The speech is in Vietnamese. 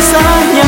xa nhau